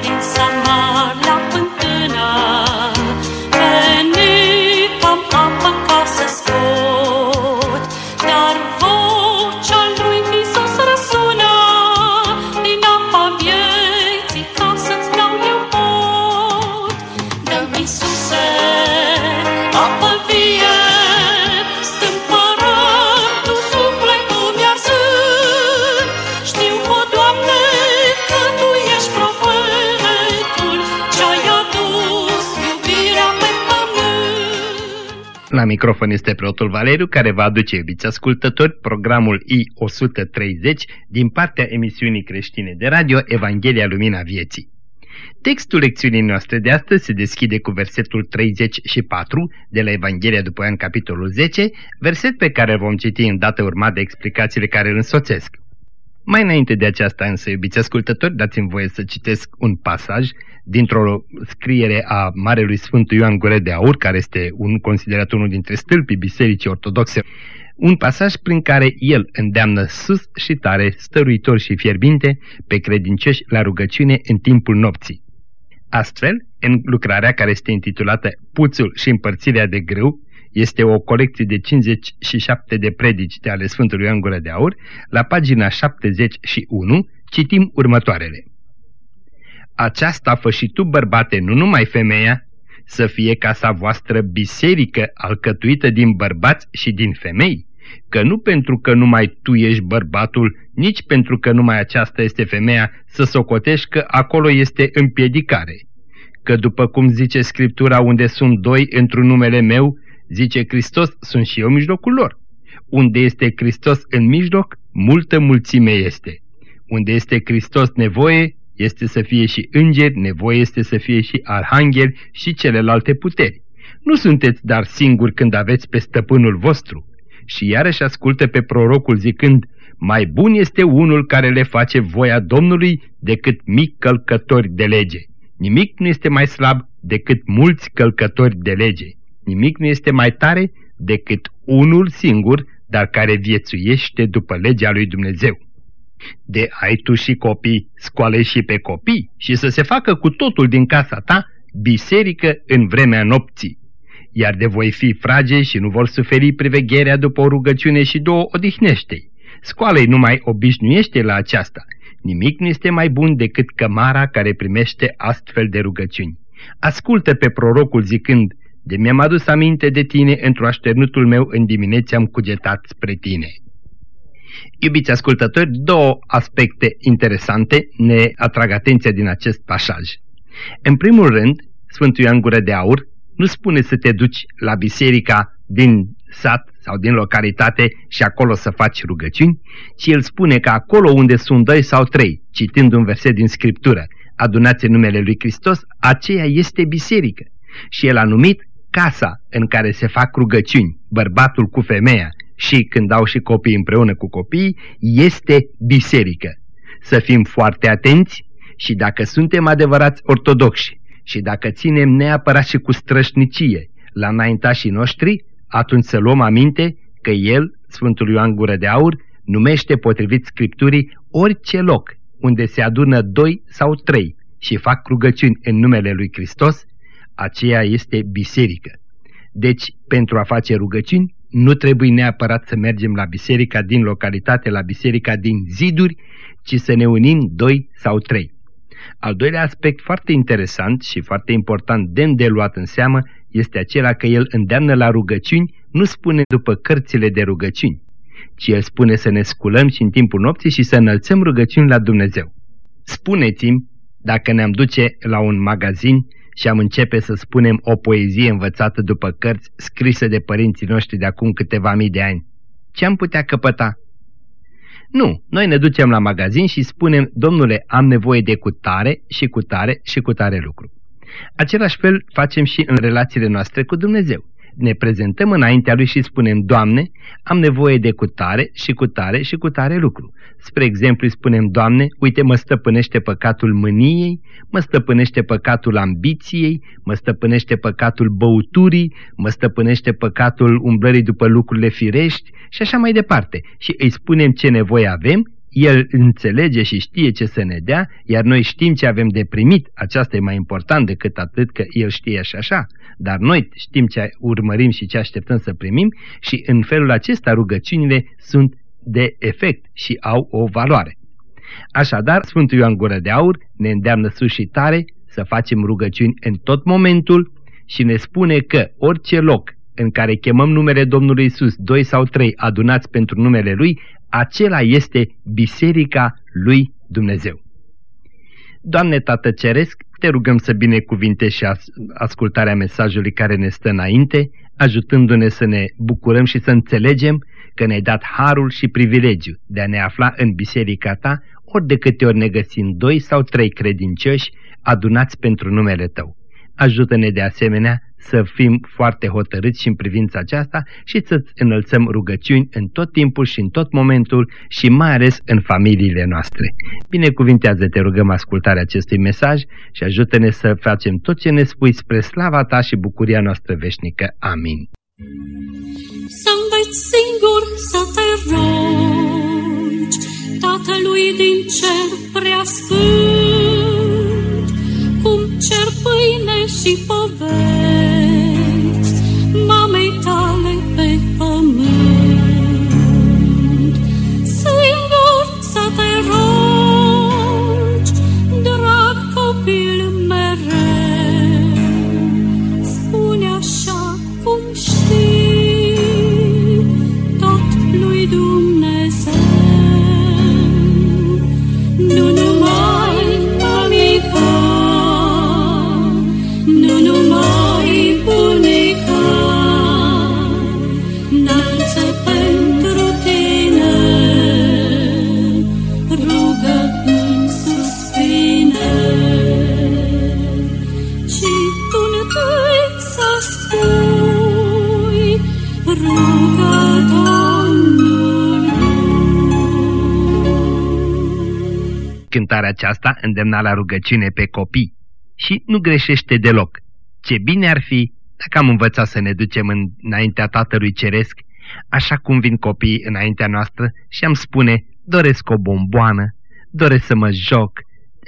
din Samar La microfon este preotul Valeriu care va aduce, iubiți ascultători, programul I-130 din partea emisiunii creștine de radio Evanghelia Lumina Vieții. Textul lecțiunii noastre de astăzi se deschide cu versetul 34 de la Evanghelia după Ioan capitolul 10, verset pe care îl vom citi în dată urmat de explicațiile care îl însoțesc. Mai înainte de aceasta însă, iubiți ascultători, dați-mi voie să citesc un pasaj dintr-o scriere a Marelui Sfântul Ioan Gure de Aur, care este un considerat unul dintre stâlpii Bisericii Ortodoxe, un pasaj prin care el îndeamnă sus și tare, stăruitor și fierbinte, pe credincioși la rugăciune în timpul nopții. Astfel, în lucrarea care este intitulată Puțul și împărțirea de grâu, este o colecție de 57 de predici de ale Sfântului Ioan Gură de Aur, la pagina 71 citim următoarele. Aceasta fă și tu, bărbate, nu numai femeia, să fie casa voastră biserică alcătuită din bărbați și din femei, că nu pentru că numai tu ești bărbatul, nici pentru că numai aceasta este femeia, să socotești că acolo este împiedicare. Că după cum zice Scriptura unde sunt doi într-un numele meu, zice Hristos, sunt și eu în mijlocul lor. Unde este Hristos în mijloc, multă mulțime este. Unde este Hristos nevoie, este să fie și îngeri, nevoie este să fie și arhangheli și celelalte puteri. Nu sunteți dar singuri când aveți pe stăpânul vostru. Și iarăși ascultă pe prorocul zicând, mai bun este unul care le face voia Domnului decât mic călcători de lege. Nimic nu este mai slab decât mulți călcători de lege. Nimic nu este mai tare decât unul singur, dar care viețuiește după legea lui Dumnezeu. De ai tu și copii, scoale și pe copii și să se facă cu totul din casa ta biserică în vremea nopții. Iar de voi fi frage și nu vor suferi privegherea după o rugăciune și două odihnește-i. Scoalei nu mai obișnuiește la aceasta. Nimic nu este mai bun decât cămara care primește astfel de rugăciuni. Ascultă pe prorocul zicând, de mi-am adus aminte de tine într-o așternutul meu în diminețe am cugetat spre tine. Iubiți ascultători, două aspecte interesante ne atrag atenția din acest pasaj. În primul rând, Sfântul Ioan Gură de Aur nu spune să te duci la biserica din sat sau din localitate și acolo să faci rugăciuni, ci el spune că acolo unde sunt doi sau trei, citind un verset din Scriptură, adunați în numele lui Hristos, aceea este biserică. Și el a numit casa în care se fac rugăciuni, bărbatul cu femeia și când au și copii împreună cu copiii, este biserică. Să fim foarte atenți și dacă suntem adevărați ortodoxi și dacă ținem neapărat și cu strășnicie la înaintașii noștri, atunci să luăm aminte că el, Sfântul Ioan Gură de Aur, numește potrivit Scripturii orice loc unde se adună doi sau trei și fac rugăciuni în numele lui Hristos, aceea este biserică. Deci, pentru a face rugăciuni, nu trebuie neapărat să mergem la biserica din localitate, la biserica din ziduri, ci să ne unim doi sau trei. Al doilea aspect foarte interesant și foarte important de îndeluat în seamă este acela că el îndeamnă la rugăciuni, nu spune după cărțile de rugăciuni, ci el spune să ne sculăm și în timpul nopții și să înălțăm rugăciuni la Dumnezeu. Spuneți-mi, dacă ne-am duce la un magazin și am începe să spunem o poezie învățată după cărți scrise de părinții noștri de acum câteva mii de ani, ce am putea căpăta? Nu, noi ne ducem la magazin și spunem, domnule, am nevoie de cutare și cutare și cutare lucru. Același fel facem și în relațiile noastre cu Dumnezeu ne prezentăm înaintea Lui și spunem, Doamne, am nevoie de cutare și cutare și cutare lucru. Spre exemplu, îi spunem, Doamne, uite, mă stăpânește păcatul mâniei, mă stăpânește păcatul ambiției, mă stăpânește păcatul băuturii, mă stăpânește păcatul umblării după lucrurile firești și așa mai departe. Și îi spunem ce nevoie avem, El înțelege și știe ce să ne dea, iar noi știm ce avem de primit. Aceasta e mai important decât atât că El știe și așa. Dar noi știm ce urmărim și ce așteptăm să primim și în felul acesta rugăciunile sunt de efect și au o valoare. Așadar, Sfântul Ioan Gură de Aur ne îndeamnă sus și tare să facem rugăciuni în tot momentul și ne spune că orice loc în care chemăm numele Domnului Isus, doi sau trei adunați pentru numele Lui, acela este Biserica lui Dumnezeu. Doamne Tată Ceresc, te rugăm să binecuvintești și ascultarea mesajului care ne stă înainte, ajutându-ne să ne bucurăm și să înțelegem că ne-ai dat harul și privilegiu de a ne afla în biserica ta, ori de câte ori ne găsim doi sau trei credincioși adunați pentru numele tău. Ajută-ne de asemenea să fim foarte hotărâți și în privința aceasta și să-ți înălțăm rugăciuni în tot timpul și în tot momentul și mai ales în familiile noastre. Binecuvintează, te rugăm, ascultarea acestui mesaj și ajută-ne să facem tot ce ne spui spre slava ta și bucuria noastră veșnică. Amin. Să înveți singur să te rogi, Tatălui din cer prea sfânt, cum cer pâine și poveți, îndemna la rugăciune pe copii și nu greșește deloc. Ce bine ar fi dacă am învățat să ne ducem în, înaintea Tatălui Ceresc, așa cum vin copiii înaintea noastră și am spune, doresc o bomboană, doresc să mă joc,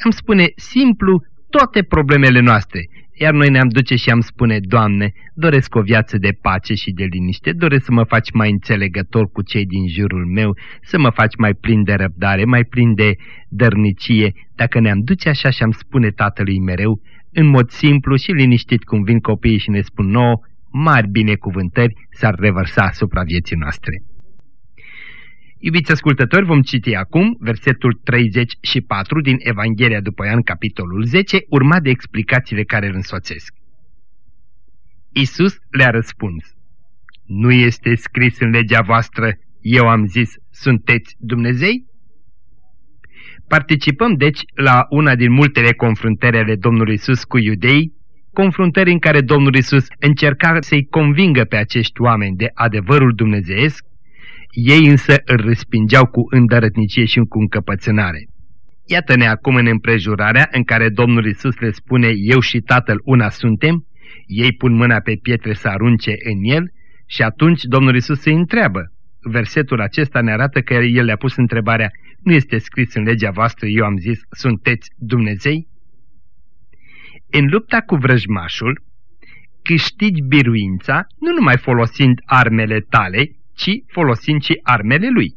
am spune simplu toate problemele noastre, iar noi ne-am duce și am spune, Doamne, doresc o viață de pace și de liniște, doresc să mă faci mai înțelegător cu cei din jurul meu, să mă faci mai plin de răbdare, mai plin de dărnicie. Dacă ne-am duce așa și am spune Tatălui mereu, în mod simplu și liniștit cum vin copiii și ne spun nouă, mari binecuvântări s-ar revărsa asupra vieții noastre. Iubiți ascultători, vom citi acum versetul 34 din Evanghelia după Ioan, capitolul 10, urmat de explicațiile care îl însoțesc. Isus le-a răspuns, Nu este scris în legea voastră, eu am zis, sunteți Dumnezei? Participăm deci la una din multele confruntări ale Domnului Isus cu iudei, confruntări în care Domnul Isus încerca să-i convingă pe acești oameni de adevărul dumnezeiesc, ei însă îl respingeau cu îndărătnicie și cu încăpățânare. Iată-ne acum în împrejurarea în care Domnul Isus le spune, eu și Tatăl una suntem, ei pun mâna pe pietre să arunce în el și atunci Domnul Isus se întreabă. Versetul acesta ne arată că el le-a pus întrebarea, nu este scris în legea voastră, eu am zis, sunteți Dumnezei? În lupta cu vrăjmașul, câștigi biruința nu numai folosind armele tale, ci folosind și armele lui.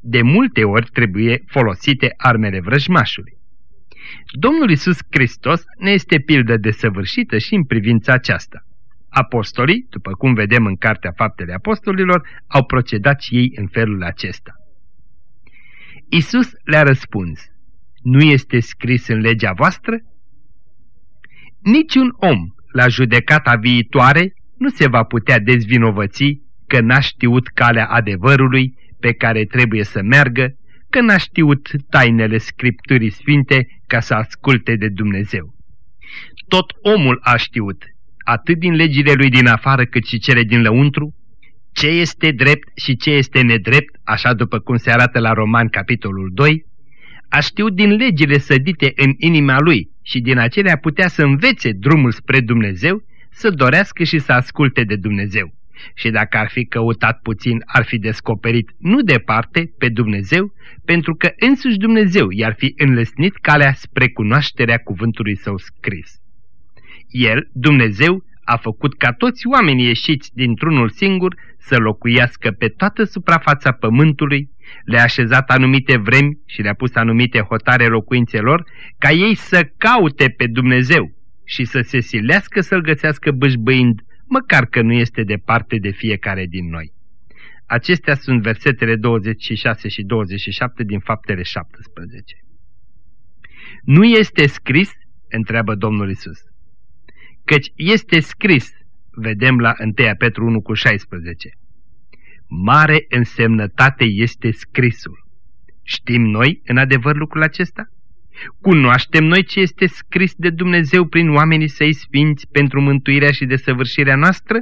De multe ori trebuie folosite armele vrăjmașului. Domnul Isus Hristos ne este pildă desăvârșită și în privința aceasta. Apostolii, după cum vedem în Cartea Faptele Apostolilor, au procedat și ei în felul acesta. Isus le-a răspuns, nu este scris în legea voastră? Niciun om la judecata viitoare nu se va putea dezvinovăți că n-a știut calea adevărului pe care trebuie să meargă, că n-a știut tainele Scripturii Sfinte ca să asculte de Dumnezeu. Tot omul a știut, atât din legile lui din afară cât și cele din lăuntru, ce este drept și ce este nedrept, așa după cum se arată la Roman capitolul 2, a știut din legile sădite în inima lui și din acelea putea să învețe drumul spre Dumnezeu, să dorească și să asculte de Dumnezeu. Și dacă ar fi căutat puțin, ar fi descoperit nu departe pe Dumnezeu, pentru că însuși Dumnezeu i-ar fi înlesnit calea spre cunoașterea cuvântului său scris. El, Dumnezeu, a făcut ca toți oamenii ieșiți dintr-unul singur să locuiască pe toată suprafața pământului, le-a așezat anumite vremi și le-a pus anumite hotare locuințelor, ca ei să caute pe Dumnezeu și să se silească să-L găsească bâșbâind, măcar că nu este departe de fiecare din noi. Acestea sunt versetele 26 și 27 din Faptele 17. Nu este scris? întreabă Domnul Isus. Căci este scris, vedem la 1 Petru 1 cu 16. Mare însemnătate este scrisul. Știm noi în adevăr lucrul acesta? Cunoaștem noi ce este scris de Dumnezeu prin oamenii săi sfinți pentru mântuirea și desăvârșirea noastră?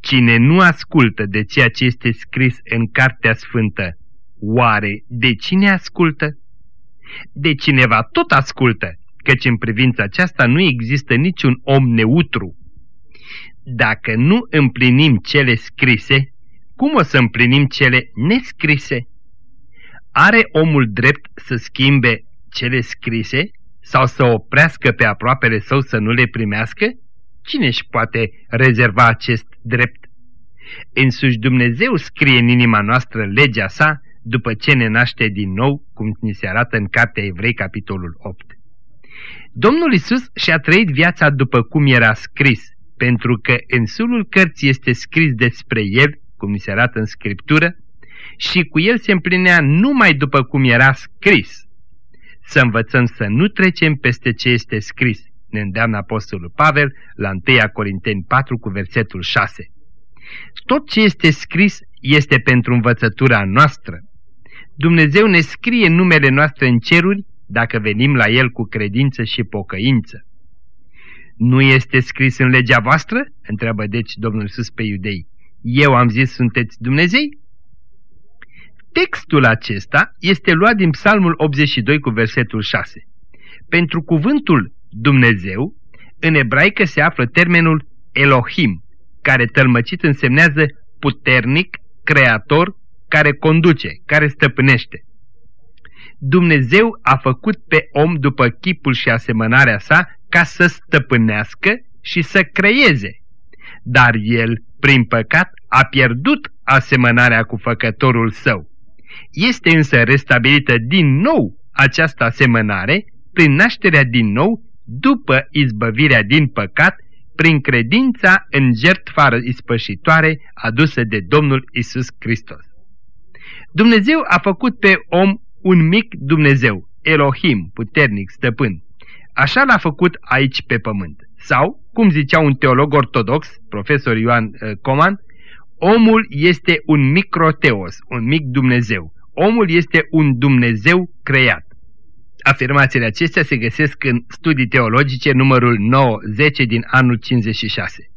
Cine nu ascultă de ceea ce este scris în Cartea Sfântă, oare de cine ascultă? De cineva tot ascultă, căci în privința aceasta nu există niciun om neutru. Dacă nu împlinim cele scrise, cum o să împlinim cele nescrise? Are omul drept să schimbe cele scrise sau să oprească pe aproapele său să nu le primească? Cine își poate rezerva acest drept? Însuși Dumnezeu scrie în inima noastră legea sa după ce ne naște din nou, cum ni se arată în Cartea Evrei, capitolul 8. Domnul Isus și-a trăit viața după cum era scris, pentru că în sulul cărții este scris despre el, cum ni se arată în Scriptură, și cu el se împlinea numai după cum era scris. Să învățăm să nu trecem peste ce este scris, ne îndeamnă Apostolul Pavel la 1 Corinteni 4 cu versetul 6. Tot ce este scris este pentru învățătura noastră. Dumnezeu ne scrie numele noastre în ceruri dacă venim la El cu credință și pocăință. Nu este scris în legea voastră? întreabă deci Domnul Iisus pe iudei. Eu am zis sunteți Dumnezei? Textul acesta este luat din Psalmul 82 cu versetul 6. Pentru cuvântul Dumnezeu, în ebraică se află termenul Elohim, care tălmăcit însemnează puternic, creator, care conduce, care stăpânește. Dumnezeu a făcut pe om după chipul și asemănarea sa ca să stăpânească și să creeze. Dar el, prin păcat, a pierdut asemănarea cu făcătorul său. Este însă restabilită din nou această asemănare prin nașterea din nou după izbăvirea din păcat prin credința în jertfa ispășitoare adusă de Domnul Isus Hristos. Dumnezeu a făcut pe om un mic Dumnezeu, Elohim, puternic, stăpân. Așa l-a făcut aici pe pământ. Sau, cum zicea un teolog ortodox, profesor Ioan uh, Coman, omul este un microteos, un mic Dumnezeu. Omul este un Dumnezeu creat. Afirmațiile acestea se găsesc în studii teologice numărul 9-10 din anul 56.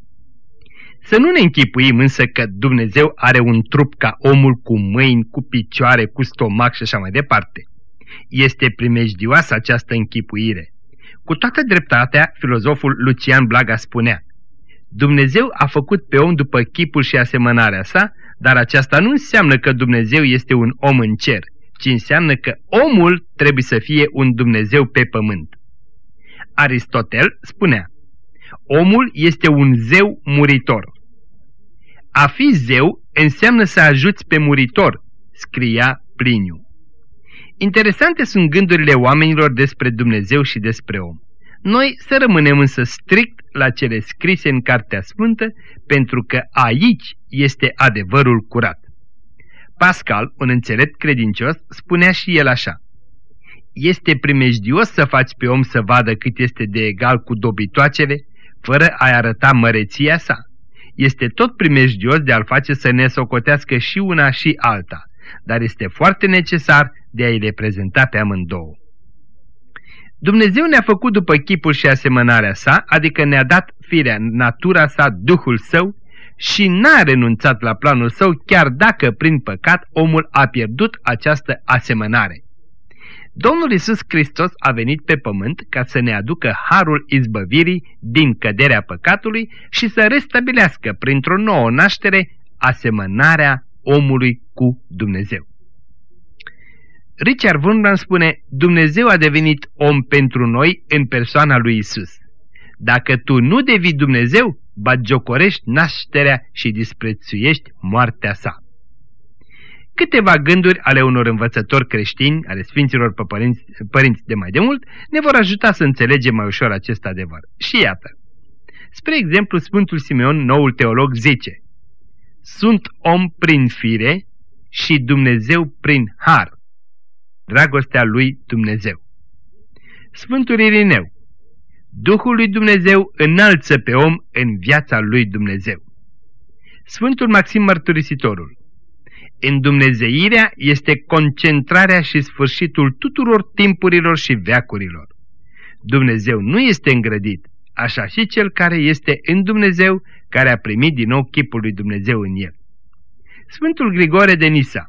Să nu ne închipuim însă că Dumnezeu are un trup ca omul cu mâini, cu picioare, cu stomac și așa mai departe. Este primejdioasă această închipuire. Cu toată dreptatea, filozoful Lucian Blaga spunea, Dumnezeu a făcut pe om după chipul și asemănarea sa, dar aceasta nu înseamnă că Dumnezeu este un om în cer, ci înseamnă că omul trebuie să fie un Dumnezeu pe pământ. Aristotel spunea, omul este un zeu muritor. A fi zeu înseamnă să ajuți pe muritor, scria Pliniu. Interesante sunt gândurile oamenilor despre Dumnezeu și despre om. Noi să rămânem însă strict la cele scrise în Cartea Sfântă, pentru că aici este adevărul curat. Pascal, un înțelept credincios, spunea și el așa. Este primejdios să faci pe om să vadă cât este de egal cu dobitoacele, fără a arăta măreția sa. Este tot primejdios de a-l face să ne socotească și una și alta, dar este foarte necesar de a-i reprezenta pe amândouă. Dumnezeu ne-a făcut după chipul și asemănarea sa, adică ne-a dat firea, natura sa, Duhul său și n-a renunțat la planul său chiar dacă prin păcat omul a pierdut această asemănare. Domnul Isus Hristos a venit pe pământ ca să ne aducă harul izbăvirii din căderea păcatului și să restabilească printr-o nouă naștere asemănarea omului cu Dumnezeu. Richard Wurmbrand spune, Dumnezeu a devenit om pentru noi în persoana lui Isus. Dacă tu nu devii Dumnezeu, bagiocorești nașterea și disprețuiești moartea sa. Câteva gânduri ale unor învățători creștini, ale Sfinților Părinți, părinți de mai demult, ne vor ajuta să înțelegem mai ușor acest adevăr. Și iată. Spre exemplu, Sfântul Simeon, noul teolog, zice Sunt om prin fire și Dumnezeu prin har. Dragostea lui Dumnezeu. Sfântul Irineu Duhul lui Dumnezeu înalță pe om în viața lui Dumnezeu. Sfântul Maxim Mărturisitorul Îndumnezeirea este concentrarea și sfârșitul tuturor timpurilor și veacurilor. Dumnezeu nu este îngrădit, așa și cel care este în Dumnezeu, care a primit din nou chipul lui Dumnezeu în el. Sfântul Grigore de Nisa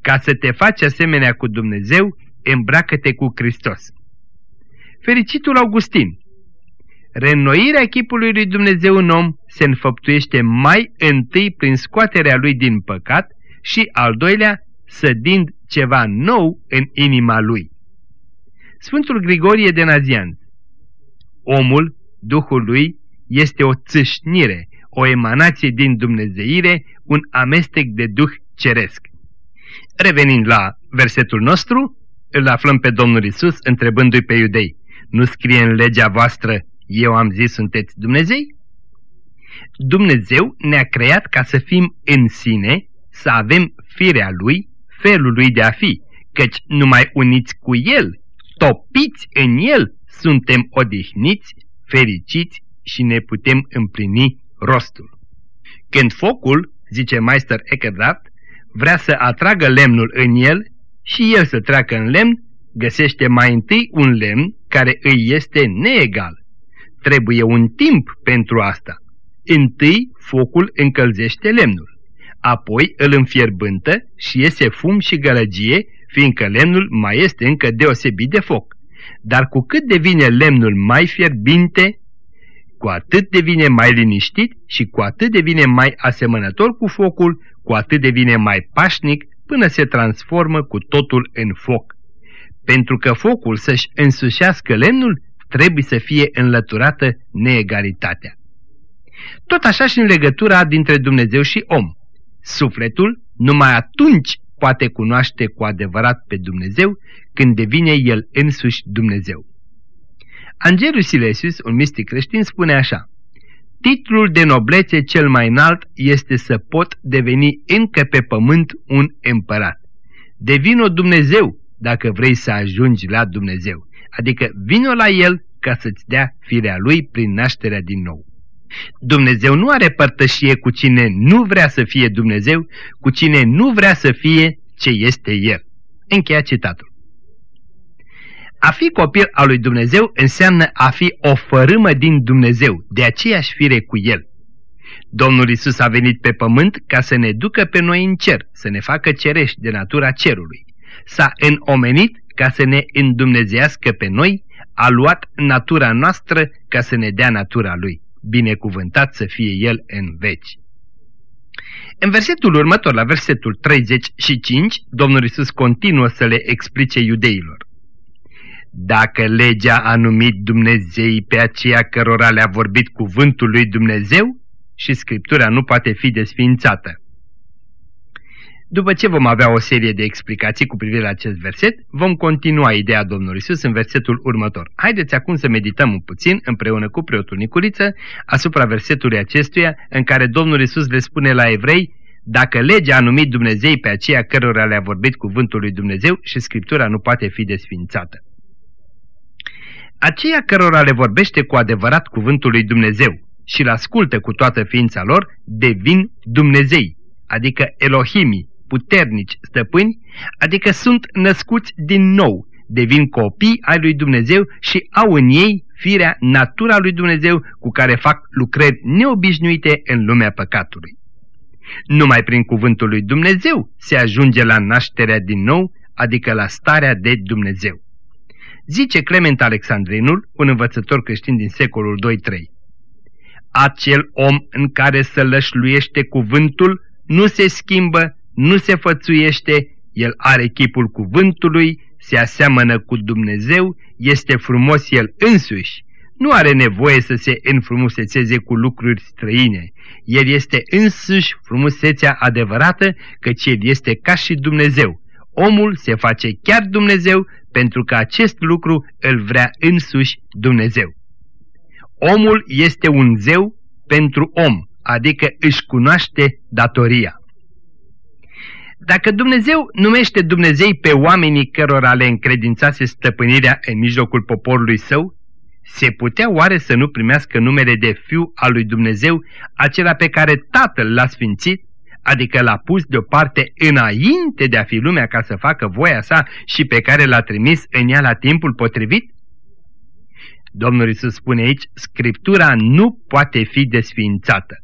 Ca să te faci asemenea cu Dumnezeu, îmbracă-te cu Hristos. Fericitul Augustin Reînnoirea chipului lui Dumnezeu în om se înfăptuiește mai întâi prin scoaterea lui din păcat și al doilea, sădind ceva nou în inima lui. Sfântul Grigorie de Nazian Omul, Duhul lui, este o țâșnire, o emanație din Dumnezeire, un amestec de Duh ceresc. Revenind la versetul nostru, îl aflăm pe Domnul Isus întrebându-i pe iudei, nu scrie în legea voastră, eu am zis sunteți Dumnezei? Dumnezeu ne-a creat ca să fim în sine să avem firea lui, felul lui de a fi, căci numai uniți cu el, topiți în el, suntem odihniți, fericiți și ne putem împlini rostul. Când focul, zice Meister Eckhart, vrea să atragă lemnul în el și el să treacă în lemn, găsește mai întâi un lemn care îi este neegal. Trebuie un timp pentru asta. Întâi focul încălzește lemnul apoi îl înfierbântă și iese fum și gălăgie, fiindcă lemnul mai este încă deosebit de foc. Dar cu cât devine lemnul mai fierbinte, cu atât devine mai liniștit și cu atât devine mai asemănător cu focul, cu atât devine mai pașnic până se transformă cu totul în foc. Pentru că focul să-și însușească lemnul, trebuie să fie înlăturată neegalitatea. Tot așa și în legătura dintre Dumnezeu și om. Sufletul numai atunci poate cunoaște cu adevărat pe Dumnezeu când devine el însuși Dumnezeu. Angelus Silesius, un mistic creștin, spune așa Titlul de noblețe cel mai înalt este să pot deveni încă pe pământ un împărat. Devino Dumnezeu dacă vrei să ajungi la Dumnezeu, adică vino la El ca să-ți dea firea Lui prin nașterea din nou. Dumnezeu nu are părtășie cu cine nu vrea să fie Dumnezeu, cu cine nu vrea să fie ce este El. Încheia citatul. A fi copil al lui Dumnezeu înseamnă a fi o fărâmă din Dumnezeu, de aceeași fire cu El. Domnul Isus a venit pe pământ ca să ne ducă pe noi în cer, să ne facă cerești de natura cerului. S-a înomenit ca să ne îndumnezească pe noi, a luat natura noastră ca să ne dea natura Lui binecuvântat să fie El în veci. În versetul următor, la versetul 35, Domnul Isus continuă să le explice iudeilor. Dacă legea a numit Dumnezei pe aceea cărora le-a vorbit cuvântul lui Dumnezeu, și Scriptura nu poate fi desfințată. După ce vom avea o serie de explicații cu privire la acest verset, vom continua ideea Domnului Isus în versetul următor. Haideți acum să medităm un puțin împreună cu preotul Nicuriță asupra versetului acestuia în care Domnul Isus le spune la evrei dacă legea a numit Dumnezei pe aceea cărora le-a vorbit cuvântul lui Dumnezeu și Scriptura nu poate fi desfințată. Aceia cărora le vorbește cu adevărat cuvântul lui Dumnezeu și îl ascultă cu toată ființa lor, devin Dumnezei, adică Elohimii, puternici stăpâni, adică sunt născuți din nou, devin copii ai lui Dumnezeu și au în ei firea, natura lui Dumnezeu cu care fac lucrări neobișnuite în lumea păcatului. Numai prin cuvântul lui Dumnezeu se ajunge la nașterea din nou, adică la starea de Dumnezeu. Zice Clement Alexandrinul, un învățător creștin din secolul 2-3. Acel om în care se lășluiește cuvântul nu se schimbă, nu se fățuiește, el are chipul cuvântului, se aseamănă cu Dumnezeu, este frumos el însuși, nu are nevoie să se înfrumusețeze cu lucruri străine. El este însuși frumusețea adevărată, căci el este ca și Dumnezeu. Omul se face chiar Dumnezeu pentru că acest lucru îl vrea însuși Dumnezeu. Omul este un zeu pentru om, adică își cunoaște datoria. Dacă Dumnezeu numește Dumnezei pe oamenii cărora le încredințase stăpânirea în mijlocul poporului său, se putea oare să nu primească numele de Fiu al lui Dumnezeu, acela pe care Tatăl l-a sfințit, adică l-a pus deoparte înainte de a fi lumea ca să facă voia sa și pe care l-a trimis în ea la timpul potrivit? Domnul Iisus spune aici, Scriptura nu poate fi desfințată.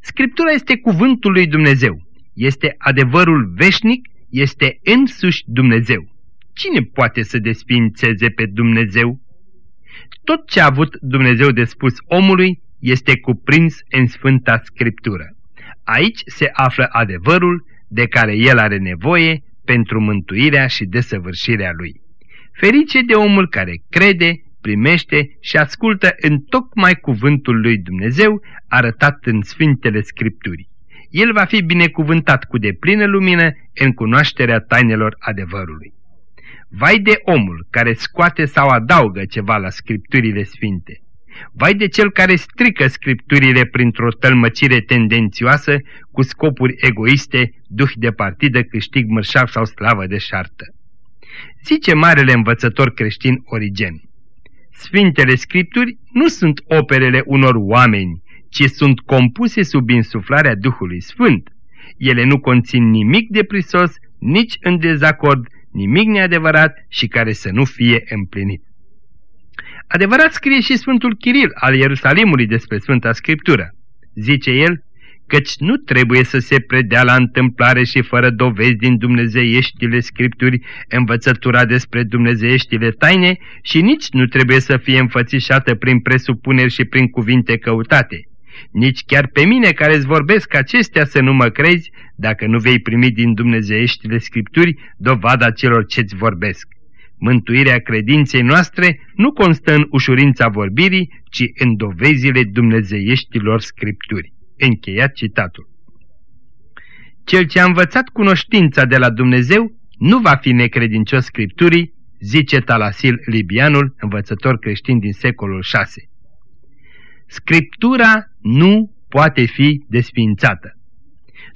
Scriptura este cuvântul lui Dumnezeu, este adevărul veșnic, este însuși Dumnezeu. Cine poate să desfințeze pe Dumnezeu? Tot ce a avut Dumnezeu de spus omului este cuprins în Sfânta Scriptură. Aici se află adevărul de care el are nevoie pentru mântuirea și desăvârșirea lui. Ferice de omul care crede, primește și ascultă în tocmai cuvântul lui Dumnezeu arătat în Sfintele Scripturii. El va fi binecuvântat cu deplină lumină în cunoașterea tainelor adevărului. Vai de omul care scoate sau adaugă ceva la Scripturile Sfinte. Vai de cel care strică Scripturile printr-o tălmăcire tendențioasă cu scopuri egoiste, duh de partidă, câștig mărșav sau slavă de șartă. Zice marele învățător creștin Origen. Sfintele Scripturi nu sunt operele unor oameni, ci sunt compuse sub insuflarea Duhului Sfânt. Ele nu conțin nimic de prisos, nici în dezacord, nimic neadevărat și care să nu fie împlinit. Adevărat scrie și Sfântul Chiril al Ierusalimului despre Sfânta Scriptură. Zice el, căci nu trebuie să se predea la întâmplare și fără dovezi din dumnezeieștile scripturi învățătura despre dumnezeieștile taine și nici nu trebuie să fie înfățișată prin presupuneri și prin cuvinte căutate. Nici chiar pe mine care îți vorbesc acestea să nu mă crezi, dacă nu vei primi din dumnezeieștile scripturi dovada celor ce-ți vorbesc. Mântuirea credinței noastre nu constă în ușurința vorbirii, ci în dovezile dumnezeieștilor scripturi. Încheiat citatul. Cel ce a învățat cunoștința de la Dumnezeu nu va fi necredincios scripturii, zice Talasil Libianul, învățător creștin din secolul VI. Scriptura nu poate fi desfințată.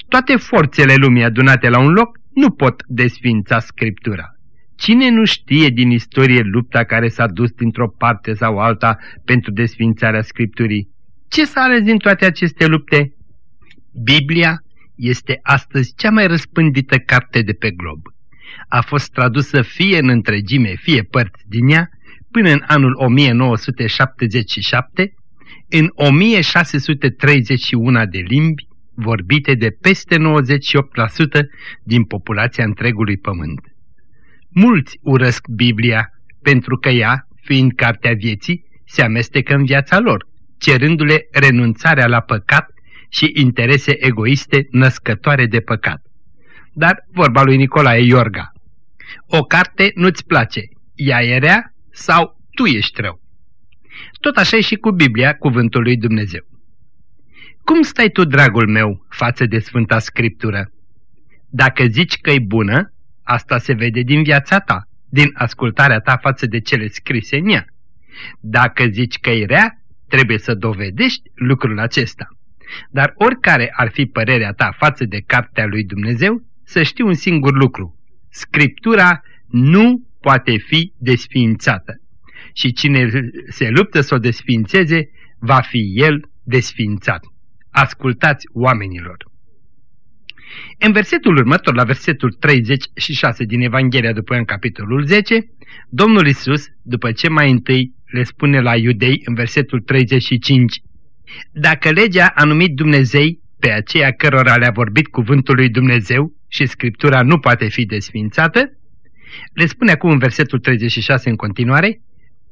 Toate forțele lumii adunate la un loc nu pot desfința Scriptura. Cine nu știe din istorie lupta care s-a dus dintr-o parte sau alta pentru desfințarea Scripturii? Ce s-a ales din toate aceste lupte? Biblia este astăzi cea mai răspândită carte de pe glob. A fost tradusă fie în întregime, fie părți din ea, până în anul 1977, în 1631 de limbi, vorbite de peste 98% din populația întregului pământ. Mulți urăsc Biblia pentru că ea, fiind cartea vieții, se amestecă în viața lor, cerându-le renunțarea la păcat și interese egoiste născătoare de păcat. Dar vorba lui Nicolae Iorga. O carte nu-ți place, ea e rea sau tu ești rău. Tot așa e și cu Biblia, cuvântul lui Dumnezeu. Cum stai tu, dragul meu, față de Sfânta Scriptură? Dacă zici că e bună, asta se vede din viața ta, din ascultarea ta față de cele scrise în ea. Dacă zici că e rea, trebuie să dovedești lucrul acesta. Dar oricare ar fi părerea ta față de cartea lui Dumnezeu, să știi un singur lucru. Scriptura nu poate fi desființată. Și cine se luptă să o desfințeze, va fi el desfințat. Ascultați oamenilor! În versetul următor, la versetul 36 din Evanghelia după în capitolul 10, Domnul Isus, după ce mai întâi le spune la iudei în versetul 35, Dacă legea a numit Dumnezei pe aceea cărora le-a vorbit cuvântul lui Dumnezeu și Scriptura nu poate fi desfințată, Le spune acum în versetul 36 în continuare,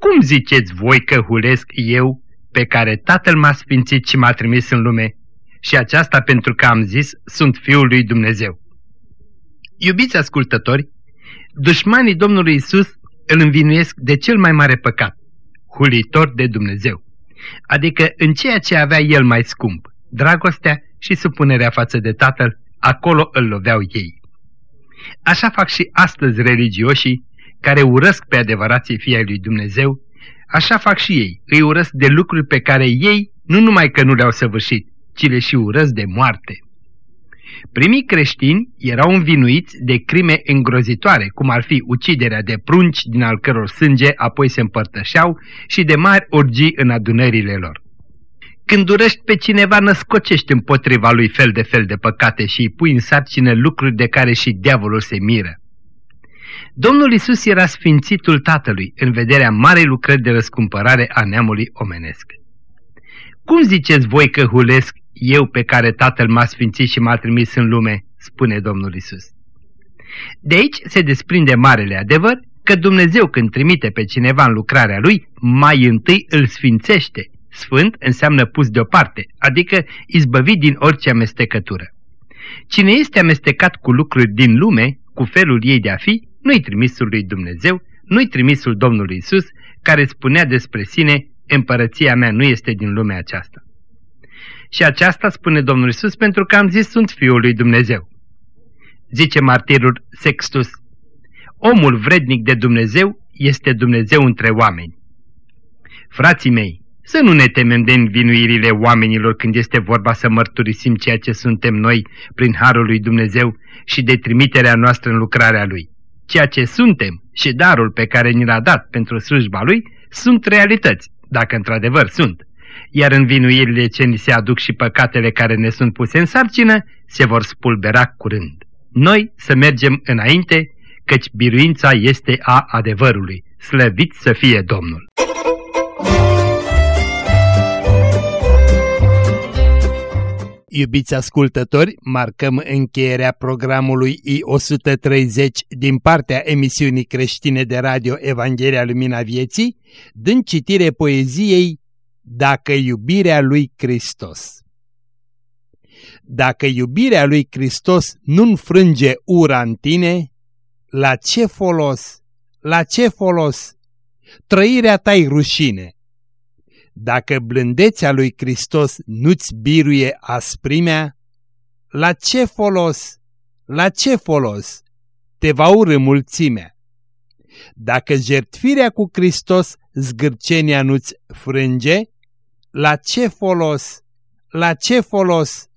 Cum ziceți voi că hulesc eu pe care Tatăl m-a sfințit și m-a trimis în lume și aceasta pentru că am zis sunt Fiul lui Dumnezeu? Iubiți ascultători, dușmanii Domnului Isus îl învinuiesc de cel mai mare păcat, hulitor de Dumnezeu, adică în ceea ce avea el mai scump, dragostea și supunerea față de Tatăl, acolo îl loveau ei. Așa fac și astăzi religioșii care urăsc pe adevărații fii ai lui Dumnezeu, așa fac și ei, îi urăsc de lucruri pe care ei nu numai că nu le-au săvârșit, ci le și urăsc de moarte. Primii creștini erau învinuiți de crime îngrozitoare, cum ar fi uciderea de prunci din al căror sânge apoi se împărtășeau și de mari orgii în adunările lor. Când urăști pe cineva, născocești împotriva lui fel de fel de păcate și îi pui în sarcină lucruri de care și diavolul se miră. Domnul Isus era sfințitul Tatălui în vederea marei lucrări de răscumpărare a neamului omenesc. Cum ziceți voi că hulesc eu pe care Tatăl m-a sfințit și m-a trimis în lume, spune Domnul Isus. De aici se desprinde marele adevăr că Dumnezeu când trimite pe cineva în lucrarea lui, mai întâi îl sfințește. Sfânt înseamnă pus deoparte, adică izbăvit din orice amestecătură. Cine este amestecat cu lucruri din lume, cu felul ei de a fi, nu-i trimisul lui Dumnezeu, nu-i trimisul Domnului Isus, care spunea despre sine, împărăția mea nu este din lumea aceasta. Și aceasta spune Domnul Isus pentru că am zis sunt Fiul lui Dumnezeu. Zice martirul Sextus, omul vrednic de Dumnezeu este Dumnezeu între oameni. Frații mei, să nu ne temem de învinuirile oamenilor când este vorba să mărturisim ceea ce suntem noi prin Harul lui Dumnezeu și de trimiterea noastră în lucrarea Lui. Ceea ce suntem și darul pe care ni l-a dat pentru slujba Lui sunt realități, dacă într-adevăr sunt iar învinuirile ce ni se aduc și păcatele care ne sunt puse în sarcină se vor spulbera curând. Noi să mergem înainte, căci biruința este a adevărului. Slăvit să fie Domnul! Iubiți ascultători, marcăm încheierea programului I-130 din partea emisiunii creștine de radio Evanghelia Lumina Vieții, dând citire poeziei dacă iubirea lui Hristos. Dacă iubirea lui Hristos nu înfrânge ura în tine, la ce folos? La ce folos? Trăirea ta rușine. Dacă blândețea lui Hristos nu-ți biruie asprimea, la ce folos? La ce folos? Te va urâ mulțimea. Dacă jertfirea cu Hristos zgârcenia nu-ți frânge, la ce folos, la ce folos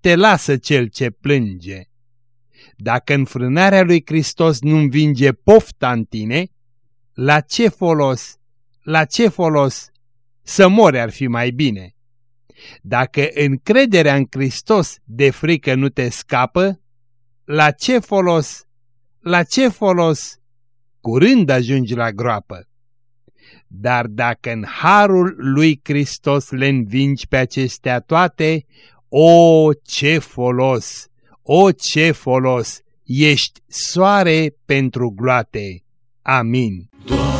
te lasă cel ce plânge? Dacă înfrânarea lui Hristos nu învinge pofta în tine, la ce folos, la ce folos să mori ar fi mai bine? Dacă încrederea în Hristos de frică nu te scapă, la ce folos, la ce folos? Curând ajungi la groapă. Dar dacă în harul lui Hristos le învingi pe acestea toate, o, ce folos! O, ce folos! Ești soare pentru gloate. Amin. Doamne.